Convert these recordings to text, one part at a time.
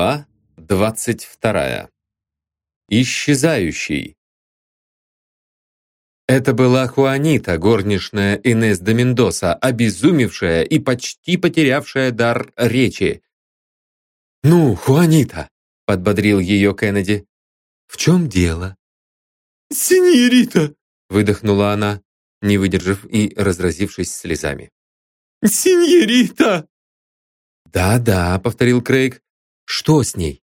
Глава 22. Исчезающий. Это была Хуанита, горничная Инес де Мендоса, обезумевшая и почти потерявшая дар речи. «Ну, Хуанита!» — подбодрил ее Кеннеди. «В чем дело?» «Синьорита!» — выдохнула она, не выдержав и разразившись слезами. «Синьорита!» «Да-да», — повторил Крейг. «Что с ней?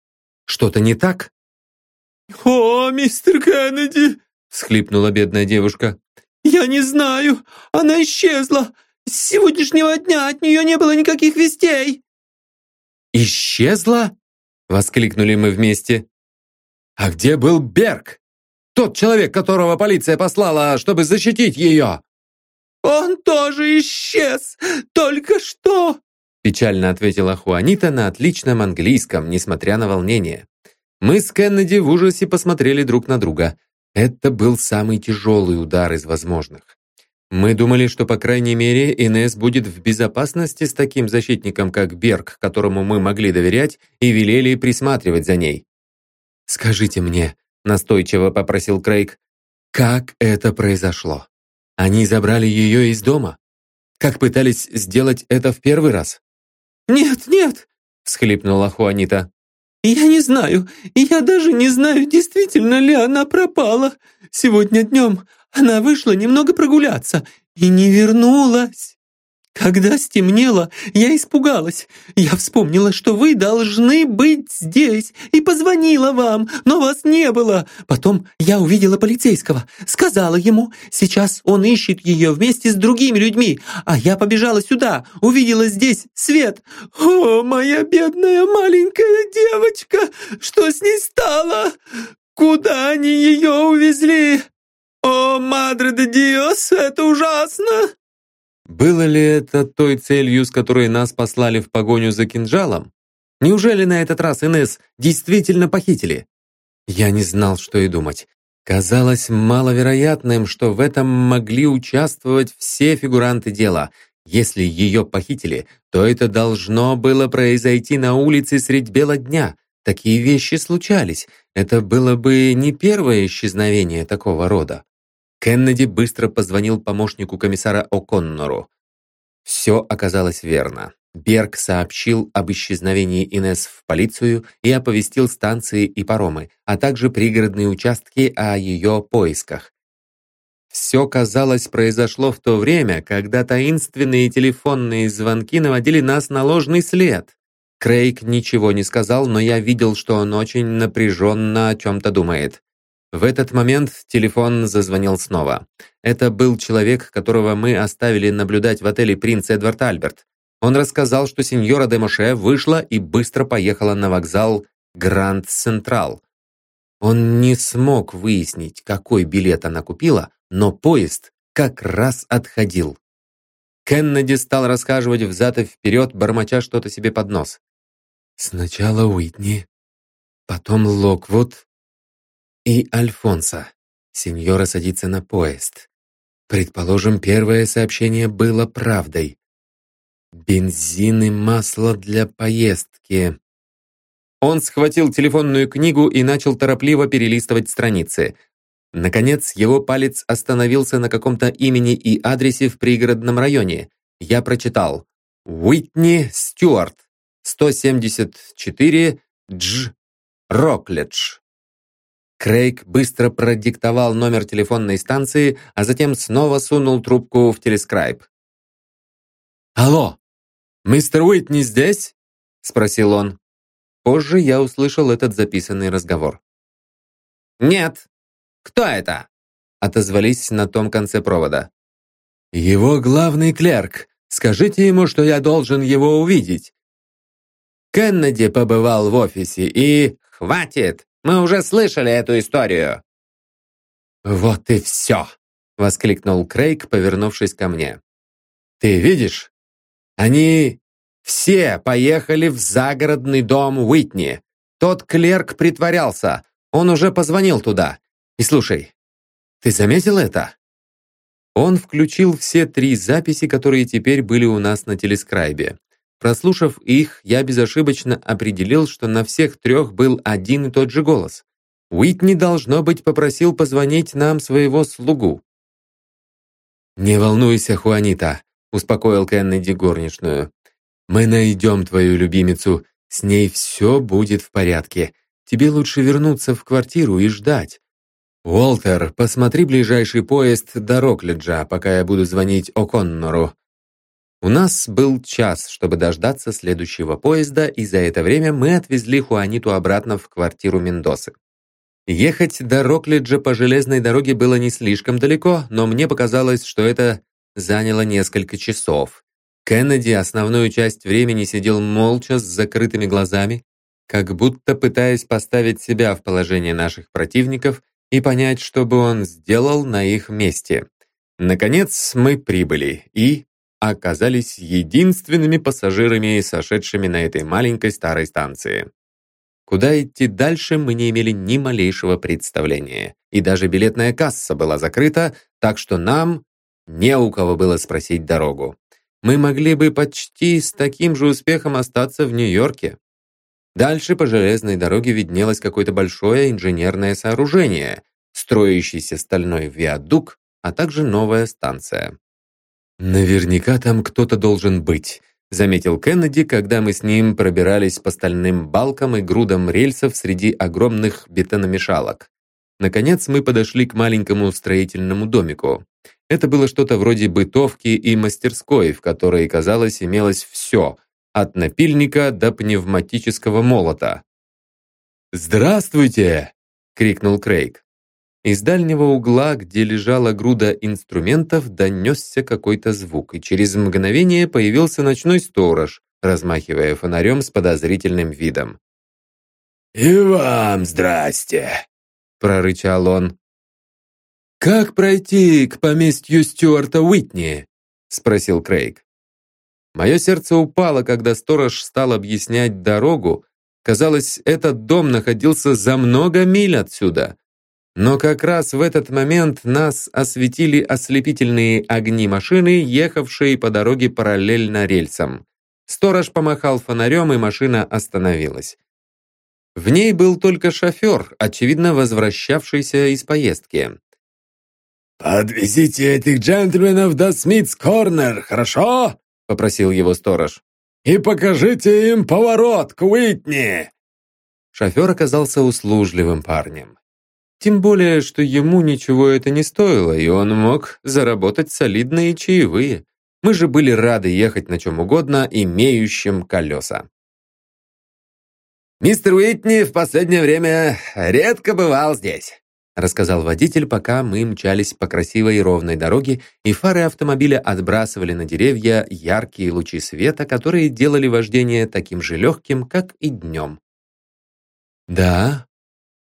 Что-то не так?» «О, мистер Кеннеди!» — всхлипнула бедная девушка. «Я не знаю! Она исчезла! С сегодняшнего дня от нее не было никаких вестей!» «Исчезла?» — воскликнули мы вместе. «А где был Берг? Тот человек, которого полиция послала, чтобы защитить ее!» «Он тоже исчез! Только что!» Печально ответила Хуанита на отличном английском, несмотря на волнение. Мы с Кеннеди в ужасе посмотрели друг на друга. Это был самый тяжелый удар из возможных. Мы думали, что, по крайней мере, Инес будет в безопасности с таким защитником, как Берг, которому мы могли доверять и велели присматривать за ней. «Скажите мне», — настойчиво попросил Крейг, «как это произошло? Они забрали ее из дома? Как пытались сделать это в первый раз?» «Нет, нет!» — всхлипнула Хуанита. «Я не знаю, я даже не знаю, действительно ли она пропала. Сегодня днем она вышла немного прогуляться и не вернулась». Когда стемнело, я испугалась. Я вспомнила, что вы должны быть здесь, и позвонила вам, но вас не было. Потом я увидела полицейского, сказала ему, сейчас он ищет ее вместе с другими людьми, а я побежала сюда, увидела здесь свет. О, моя бедная маленькая девочка, что с ней стало? Куда они ее увезли? О, мадре де диос, это ужасно!» Было ли это той целью, с которой нас послали в погоню за кинжалом? Неужели на этот раз Инес действительно похитили? Я не знал, что и думать. Казалось маловероятным, что в этом могли участвовать все фигуранты дела. Если ее похитили, то это должно было произойти на улице средь бела дня. Такие вещи случались. Это было бы не первое исчезновение такого рода. Кеннеди быстро позвонил помощнику комиссара О'Коннору. Все оказалось верно. Берг сообщил об исчезновении Инес в полицию и оповестил станции и паромы, а также пригородные участки о ее поисках. Все, казалось, произошло в то время, когда таинственные телефонные звонки наводили нас на ложный след. Крейг ничего не сказал, но я видел, что он очень напряженно о чем-то думает. В этот момент телефон зазвонил снова. Это был человек, которого мы оставили наблюдать в отеле «Принц Эдвард Альберт». Он рассказал, что сеньора де Моше вышла и быстро поехала на вокзал Гранд Централ. Он не смог выяснить, какой билет она купила, но поезд как раз отходил. Кеннеди стал рассказывать взад и вперед, бормоча что-то себе под нос. «Сначала Уитни, потом Локвуд, и Альфонса. Сеньора садится на поезд. Предположим, первое сообщение было правдой. Бензин и масло для поездки. Он схватил телефонную книгу и начал торопливо перелистывать страницы. Наконец, его палец остановился на каком-то имени и адресе в пригородном районе. Я прочитал «Уитни Стюарт, 174 Дж. Рокледж». Крейг быстро продиктовал номер телефонной станции, а затем снова сунул трубку в телескрайб. «Алло, мистер Уитни здесь?» — спросил он. Позже я услышал этот записанный разговор. «Нет. Кто это?» — отозвались на том конце провода. «Его главный клерк. Скажите ему, что я должен его увидеть». Кеннеди побывал в офисе и... «Хватит! Мы уже слышали эту историю!» «Вот и все!» — воскликнул Крейг, повернувшись ко мне. «Ты видишь? Они все поехали в загородный дом Уитни. Тот клерк притворялся. Он уже позвонил туда. И слушай, ты заметил это?» Он включил все три записи, которые теперь были у нас на телескрайбе. Прослушав их, я безошибочно определил, что на всех трех был один и тот же голос. Уитни, должно быть, попросил позвонить нам своего слугу. «Не волнуйся, Хуанита», — успокоил Кеннеди горничную. «Мы найдем твою любимицу, с ней все будет в порядке. Тебе лучше вернуться в квартиру и ждать. «Уолтер, посмотри ближайший поезд до Роклиджа, пока я буду звонить О'Коннору». У нас был час, чтобы дождаться следующего поезда, и за это время мы отвезли Хуаниту обратно в квартиру Мендосы. Ехать до Роклиджа по железной дороге было не слишком далеко, но мне показалось, что это заняло несколько часов. Кеннеди основную часть времени сидел молча с закрытыми глазами, как будто пытаясь поставить себя в положение наших противников и понять, что бы он сделал на их месте. Наконец мы прибыли и оказались единственными пассажирами, сошедшими на этой маленькой старой станции. Куда идти дальше, мы не имели ни малейшего представления. И даже билетная касса была закрыта, так что нам не у кого было спросить дорогу. Мы могли бы почти с таким же успехом остаться в Нью-Йорке. Дальше по железной дороге виднелось какое-то большое инженерное сооружение, строящийся стальной виадук, а также новая станция. «Наверняка там кто-то должен быть», заметил Кеннеди, когда мы с ним пробирались по стальным балкам и грудам рельсов среди огромных бетономешалок. Наконец мы подошли к маленькому строительному домику. Это было что-то вроде бытовки и мастерской, в которой, казалось, имелось все — от напильника до пневматического молота. «Здравствуйте!» — крикнул Крейг. Из дальнего угла, где лежала груда инструментов, донесся какой-то звук, и через мгновение появился ночной сторож, размахивая фонарем с подозрительным видом. «И вам здрасте!» — прорычал он. «Как пройти к поместью Стюарта Уитни?» — спросил Крейг. Мое сердце упало, когда сторож стал объяснять дорогу. Казалось, этот дом находился за много миль отсюда. Но как раз в этот момент нас осветили ослепительные огни машины, ехавшие по дороге параллельно рельсам. Сторож помахал фонарем, и машина остановилась. В ней был только шофер, очевидно, возвращавшийся из поездки. «Подвезите этих джентльменов до Смитс Корнер, хорошо?» попросил его сторож. «И покажите им поворот к Уитни!» Шофер оказался услужливым парнем. Тем более, что ему ничего это не стоило, и он мог заработать солидные чаевые. Мы же были рады ехать на чем угодно, имеющим колеса. «Мистер Уитни в последнее время редко бывал здесь рассказал водитель, пока мы мчались по красивой и ровной дороге, и фары автомобиля отбрасывали на деревья яркие лучи света, которые делали вождение таким же легким, как и днем. «Да,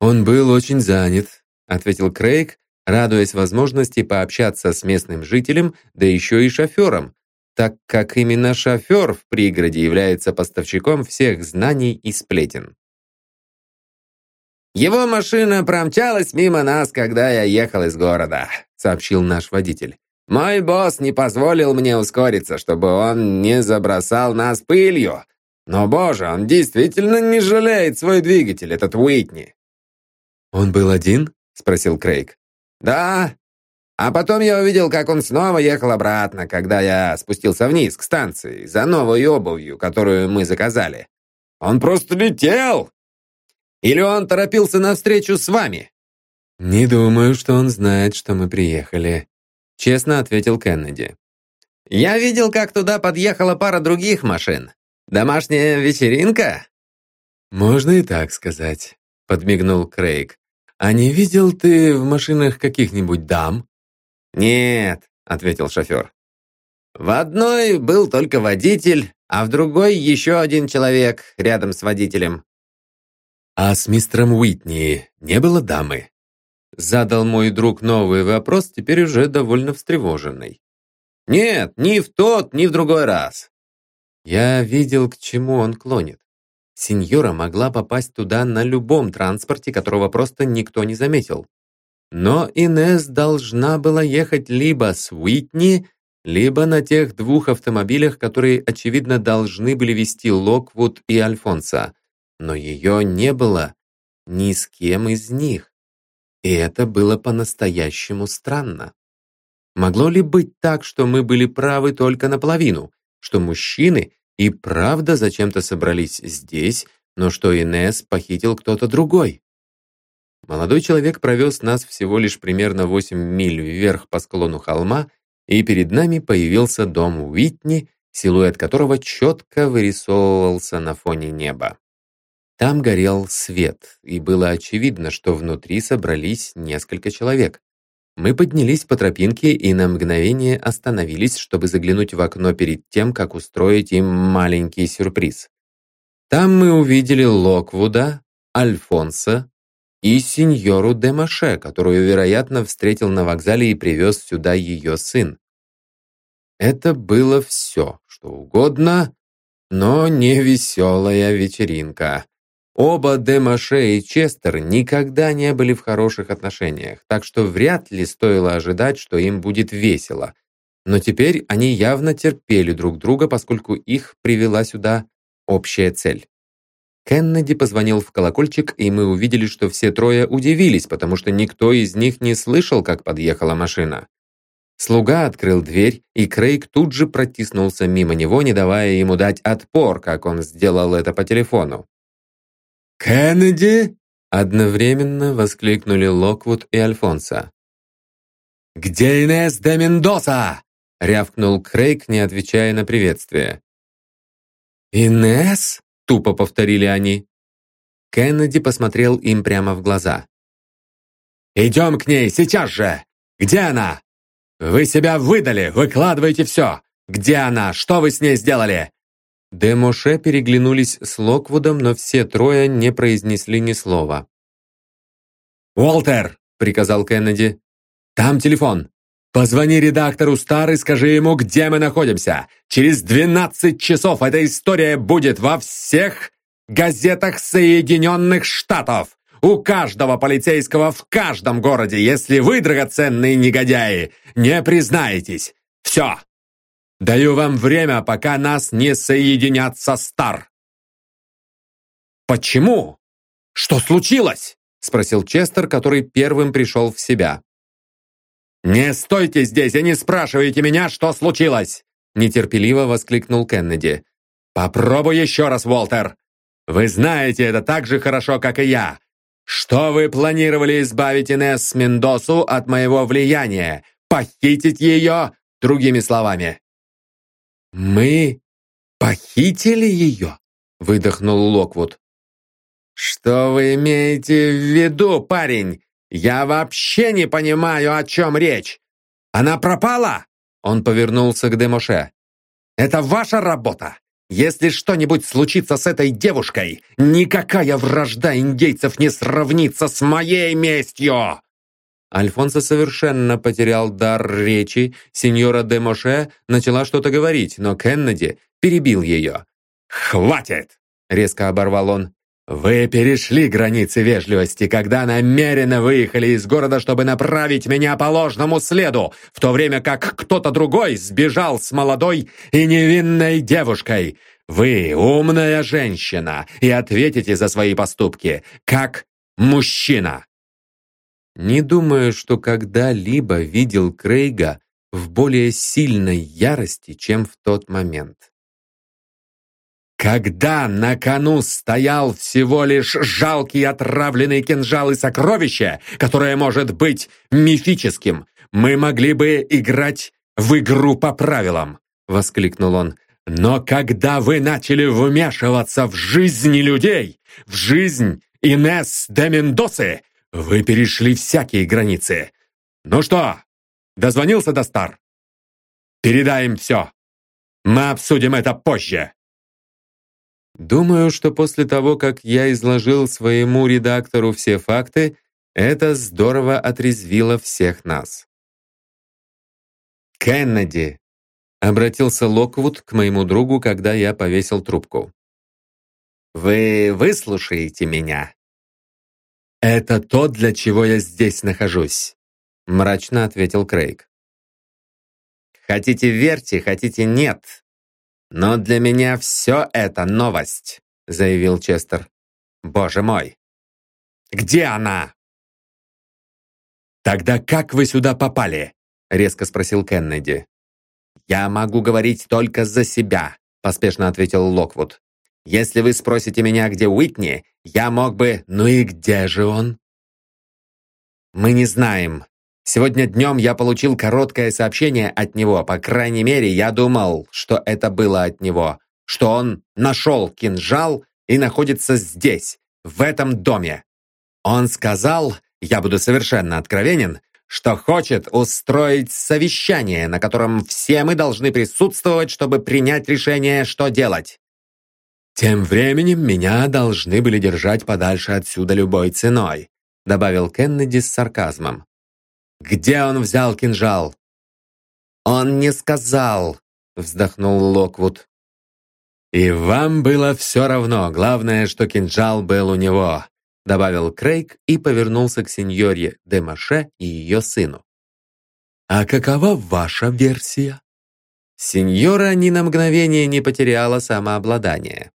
он был очень занят», — ответил Крейг, радуясь возможности пообщаться с местным жителем, да еще и шофером, так как именно шофер в пригороде является поставщиком всех знаний и сплетен. «Его машина промчалась мимо нас, когда я ехал из города», — сообщил наш водитель. «Мой босс не позволил мне ускориться, чтобы он не забросал нас пылью. Но, боже, он действительно не жалеет свой двигатель, этот Уитни». «Он был один?» — спросил Крейг. «Да. А потом я увидел, как он снова ехал обратно, когда я спустился вниз к станции за новой обувью, которую мы заказали. Он просто летел, или он торопился на встречу с вами?» «Не думаю, что он знает, что мы приехали», — честно ответил Кеннеди. «Я видел, как туда подъехала пара других машин. Домашняя вечеринка?» «Можно и так сказать», — подмигнул Крейг. «А не видел ты в машинах каких-нибудь дам?» «Нет», — ответил шофер. «В одной был только водитель, а в другой еще один человек рядом с водителем. «А с мистером Уитни не было дамы?» Задал мой друг новый вопрос, теперь уже довольно встревоженный. «Нет, ни в тот, ни в другой раз». Я видел, к чему он клонит. Сеньора могла попасть туда на любом транспорте, которого просто никто не заметил. Но Инес должна была ехать либо с Уитни, либо на тех двух автомобилях, которые, очевидно, должны были вести Локвуд и Альфонса. Но ее не было ни с кем из них. И это было по-настоящему странно. Могло ли быть так, что мы были правы только наполовину, что мужчины и правда зачем-то собрались здесь, но что Инес похитил кто-то другой? Молодой человек провез нас всего лишь примерно 8 миль вверх по склону холма, и перед нами появился дом Уитни, силуэт которого четко вырисовывался на фоне неба. Там горел свет, и было очевидно, что внутри собрались несколько человек. Мы поднялись по тропинке и на мгновение остановились, чтобы заглянуть в окно перед тем, как устроить им маленький сюрприз. Там мы увидели Локвуда, Альфонса и сеньору Демаше, которую, вероятно, встретил на вокзале и привез сюда ее сын. Это было все, что угодно, но не веселая вечеринка. Оба Демаше и Честер никогда не были в хороших отношениях, так что вряд ли стоило ожидать, что им будет весело. Но теперь они явно терпели друг друга, поскольку их привела сюда общая цель. Кеннеди позвонил в колокольчик, и мы увидели, что все трое удивились, потому что никто из них не слышал, как подъехала машина. Слуга открыл дверь, и Крейг тут же протиснулся мимо него, не давая ему дать отпор, как он сделал это по телефону. «Кеннеди?» Одновременно воскликнули Локвуд и Альфонса. «Где Инес де Мендоса?» рявкнул Крейг, не отвечая на приветствие. «Инес?» — тупо повторили они. Кеннеди посмотрел им прямо в глаза. «Идем к ней сейчас же! Где она? Вы себя выдали, выкладывайте все! Где она? Что вы с ней сделали? Демоше переглянулись с Локвудом, но все трое не произнесли ни слова. «Уолтер!» — приказал Кеннеди. «Там телефон. Позвони редактору Стар и скажи ему, где мы находимся. Через 12 часов эта история будет во всех газетах Соединенных Штатов. У каждого полицейского в каждом городе, если вы, драгоценные негодяи, не признаетесь. Все, Даю вам время, пока нас не соединят со Стар. Почему? Что случилось? Спросил Честер, который первым пришел в себя. «Не стойте здесь и не спрашивайте меня, что случилось!» Нетерпеливо воскликнул Кеннеди. «Попробуй еще раз, Уолтер! Вы знаете это так же хорошо, как и я! Что вы планировали избавить Инесс Мендосу от моего влияния? Похитить ее, другими словами!» «Мы похитили ее?» — выдохнул Локвуд. «Что вы имеете в виду, парень? Я вообще не понимаю, о чем речь. Она пропала?» Он повернулся к Демоше. «Это ваша работа. Если что-нибудь случится с этой девушкой, никакая вражда индейцев не сравнится с моей местью!» Альфонсо совершенно потерял дар речи, сеньора де Моше начала что-то говорить, но Кеннеди перебил ее. «Хватит!» — резко оборвал он. «Вы перешли границы вежливости, когда намеренно выехали из города, чтобы направить меня по ложному следу, в то время как кто-то другой сбежал с молодой и невинной девушкой. Вы умная женщина и ответите за свои поступки, как мужчина». Не думаю, что когда-либо видел Крейга в более сильной ярости, чем в тот момент. Когда на кону стоял всего лишь жалкий отравленный кинжал и сокровище, которое может быть мифическим, мы могли бы играть в игру по правилам, воскликнул он. Но когда вы начали вмешиваться в жизни людей, в жизнь Инес де Мендосы, вы перешли всякие границы. Ну что, дозвонился до Стар? Передай им все. Мы обсудим это позже. Думаю, что после того, как я изложил своему редактору все факты, это здорово отрезвило всех нас. «Кеннеди!» — обратился Локвуд к моему другу, когда я повесил трубку. «Вы выслушаете меня?» «Это то, для чего я здесь нахожусь», — мрачно ответил Крейг. Хотите верьте, хотите нет. Но для меня все это новость, заявил Честер. Боже мой! Где она? «Тогда как вы сюда попали?» — резко спросил Кеннеди. «Я могу говорить только за себя», — поспешно ответил Локвуд. «Если вы спросите меня, где Уитни, я мог бы...» «Ну и где же он?» «Мы не знаем. Сегодня днем я получил короткое сообщение от него. По крайней мере, я думал, что это было от него. Что он нашел кинжал и находится здесь, в этом доме. Он сказал, я буду совершенно откровенен, что хочет устроить совещание, на котором все мы должны присутствовать, чтобы принять решение, что делать. «Тем временем меня должны были держать подальше отсюда любой ценой», добавил Кеннеди с сарказмом. «Где он взял кинжал?» «Он не сказал», вздохнул Локвуд. «И вам было все равно, главное, что кинжал был у него добавил Крейг и повернулся к сеньоре Демаше и ее сыну. «А какова ваша версия?» Сеньора ни на мгновение не потеряла самообладание.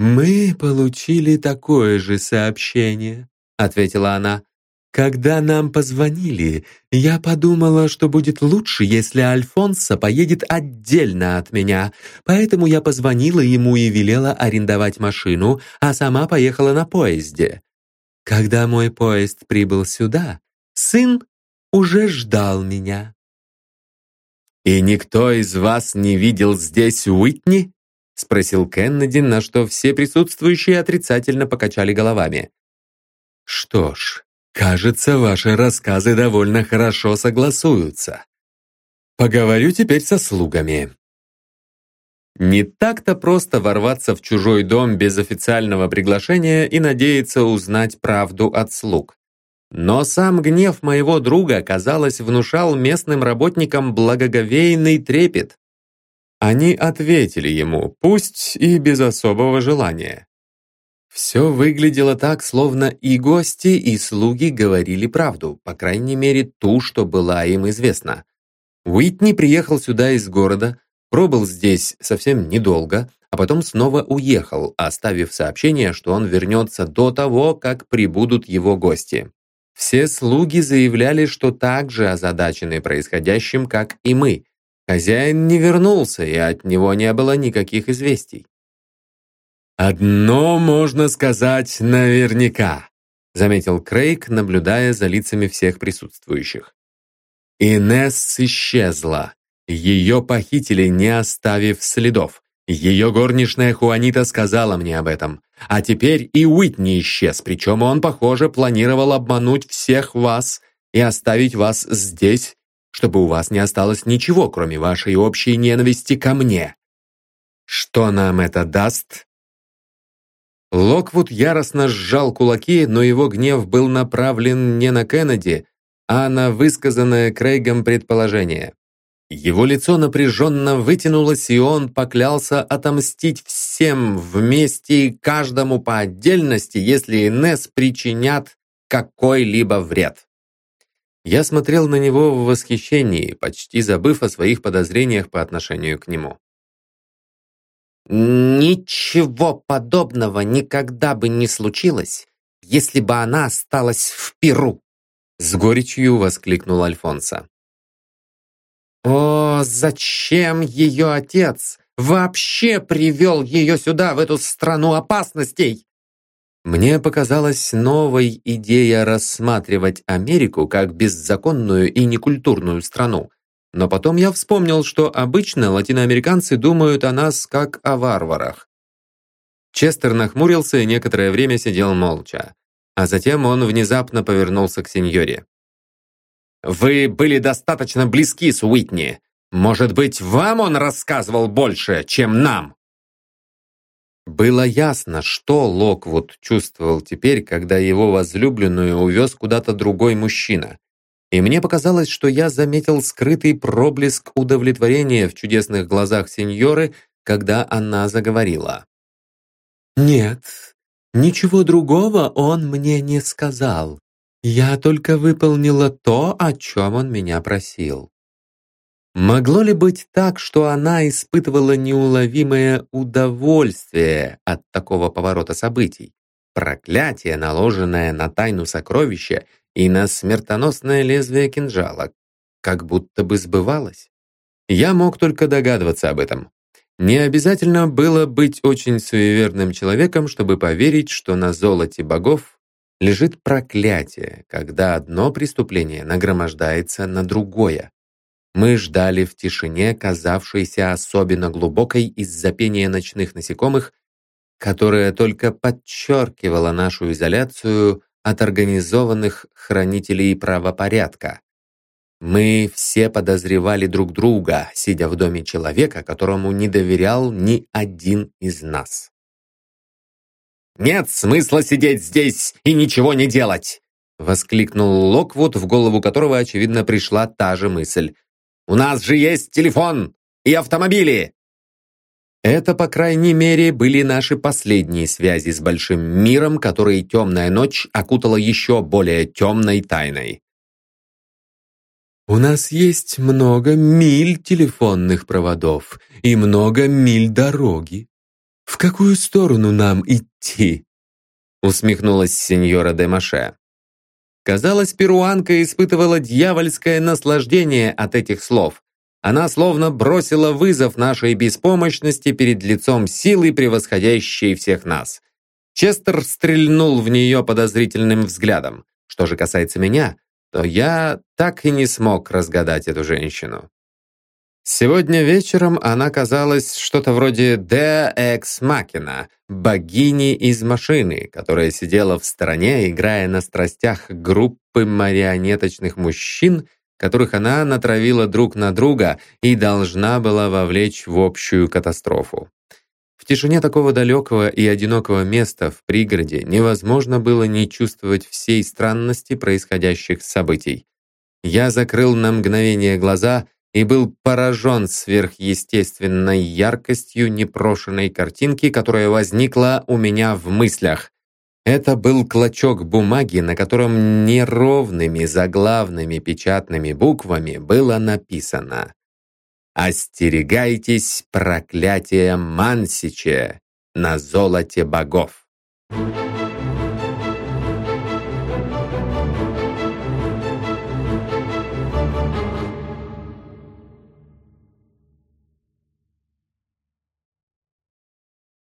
«Мы получили такое же сообщение», — ответила она. Когда нам позвонили, я подумала, что будет лучше, если Альфонсо поедет отдельно от меня, поэтому я позвонила ему и велела арендовать машину, а сама поехала на поезде. Когда мой поезд прибыл сюда, сын уже ждал меня. «И никто из вас не видел здесь Уитни?» — спросил Кеннеди, на что все присутствующие отрицательно покачали головами. «Что ж, Кажется, ваши рассказы довольно хорошо согласуются. Поговорю теперь со слугами. Не так-то просто ворваться в чужой дом без официального приглашения и надеяться узнать правду от слуг. Но сам гнев моего друга, казалось, внушал местным работникам благоговейный трепет. Они ответили ему, пусть и без особого желания. Все выглядело так, словно и гости, и слуги говорили правду, по крайней мере, ту, что была им известна. Уитни приехал сюда из города, пробыл здесь совсем недолго, а потом снова уехал, оставив сообщение, что он вернется до того, как прибудут его гости. Все слуги заявляли, что так же озадачены происходящим, как и мы. Хозяин не вернулся, и от него не было никаких известий. «Одно можно сказать наверняка», заметил Крейг, наблюдая за лицами всех присутствующих. Инесс исчезла. Ее похитили, не оставив следов. Ее горничная Хуанита сказала мне об этом. А теперь и Уитни исчез, причем он, похоже, планировал обмануть всех вас и оставить вас здесь, чтобы у вас не осталось ничего, кроме вашей общей ненависти ко мне. Что нам это даст? Локвуд яростно сжал кулаки, но его гнев был направлен не на Кеннеди, а на высказанное Крейгом предположение. Его лицо напряженно вытянулось, и он поклялся отомстить всем вместе и каждому по отдельности, если Инесс причинят какой-либо вред. Я смотрел на него в восхищении, почти забыв о своих подозрениях по отношению к нему. Ничего подобного никогда бы не случилось, если бы она осталась в Перу. С горечью воскликнул Альфонсо. О, зачем ее отец вообще привел ее сюда, в эту страну опасностей? Мне показалась новой идея рассматривать Америку как беззаконную и некультурную страну, но потом я вспомнил, что обычно латиноамериканцы думают о нас как о варварах. Честер нахмурился и некоторое время сидел молча. А затем он внезапно повернулся к сеньоре. «Вы были достаточно близки с Уитни. Может быть, вам он рассказывал больше, чем нам?» Было ясно, что Локвуд чувствовал теперь, когда его возлюбленную увез куда-то другой мужчина и мне показалось, что я заметил скрытый проблеск удовлетворения в чудесных глазах сеньоры, когда она заговорила. «Нет, ничего другого он мне не сказал. Я только выполнила то, о чем он меня просил». Могло ли быть так, что она испытывала неуловимое удовольствие от такого поворота событий? Проклятие, наложенное на тайну сокровища и на смертоносное лезвие кинжала, как будто бы сбывалось. Я мог только догадываться об этом. Не обязательно было быть очень суеверным человеком, чтобы поверить, что на золоте богов лежит проклятие, когда одно преступление нагромождается на другое. Мы ждали в тишине, казавшейся особенно глубокой из-за пения ночных насекомых, которая только подчеркивала нашу изоляцию от организованных хранителей правопорядка. Мы все подозревали друг друга, сидя в доме человека, которому не доверял ни один из нас. «Нет смысла сидеть здесь и ничего не делать!» Воскликнул Локвуд, в голову которого, очевидно, пришла та же мысль. «У нас же есть телефон и автомобили!» Это, по крайней мере, были наши последние связи с большим миром, который темная ночь окутала еще более темной тайной. У нас есть много миль телефонных проводов и много миль дороги. В какую сторону нам идти? Усмехнулась сеньора де Маше. Казалось, перуанка испытывала дьявольское наслаждение от этих слов. Она словно бросила вызов нашей беспомощности перед лицом силы, превосходящей всех нас. Честер стрельнул в нее подозрительным взглядом. Что же касается меня, то я так и не смог разгадать эту женщину. Сегодня вечером она казалась что-то вроде «De Ex Machina», богини из машины, которая сидела в стороне, играя на страстях группы марионеточных мужчин, которых она натравила друг на друга и должна была вовлечь в общую катастрофу. В тишине такого далекого и одинокого места в пригороде невозможно было не чувствовать всей странности происходящих событий. Я закрыл на мгновение глаза и был поражен сверхъестественной яркостью непрошенной картинки, которая возникла у меня в мыслях. Это был клочок бумаги, на котором неровными заглавными печатными буквами было написано «Остерегайтесь проклятия Мансича на золоте богов». Thank you.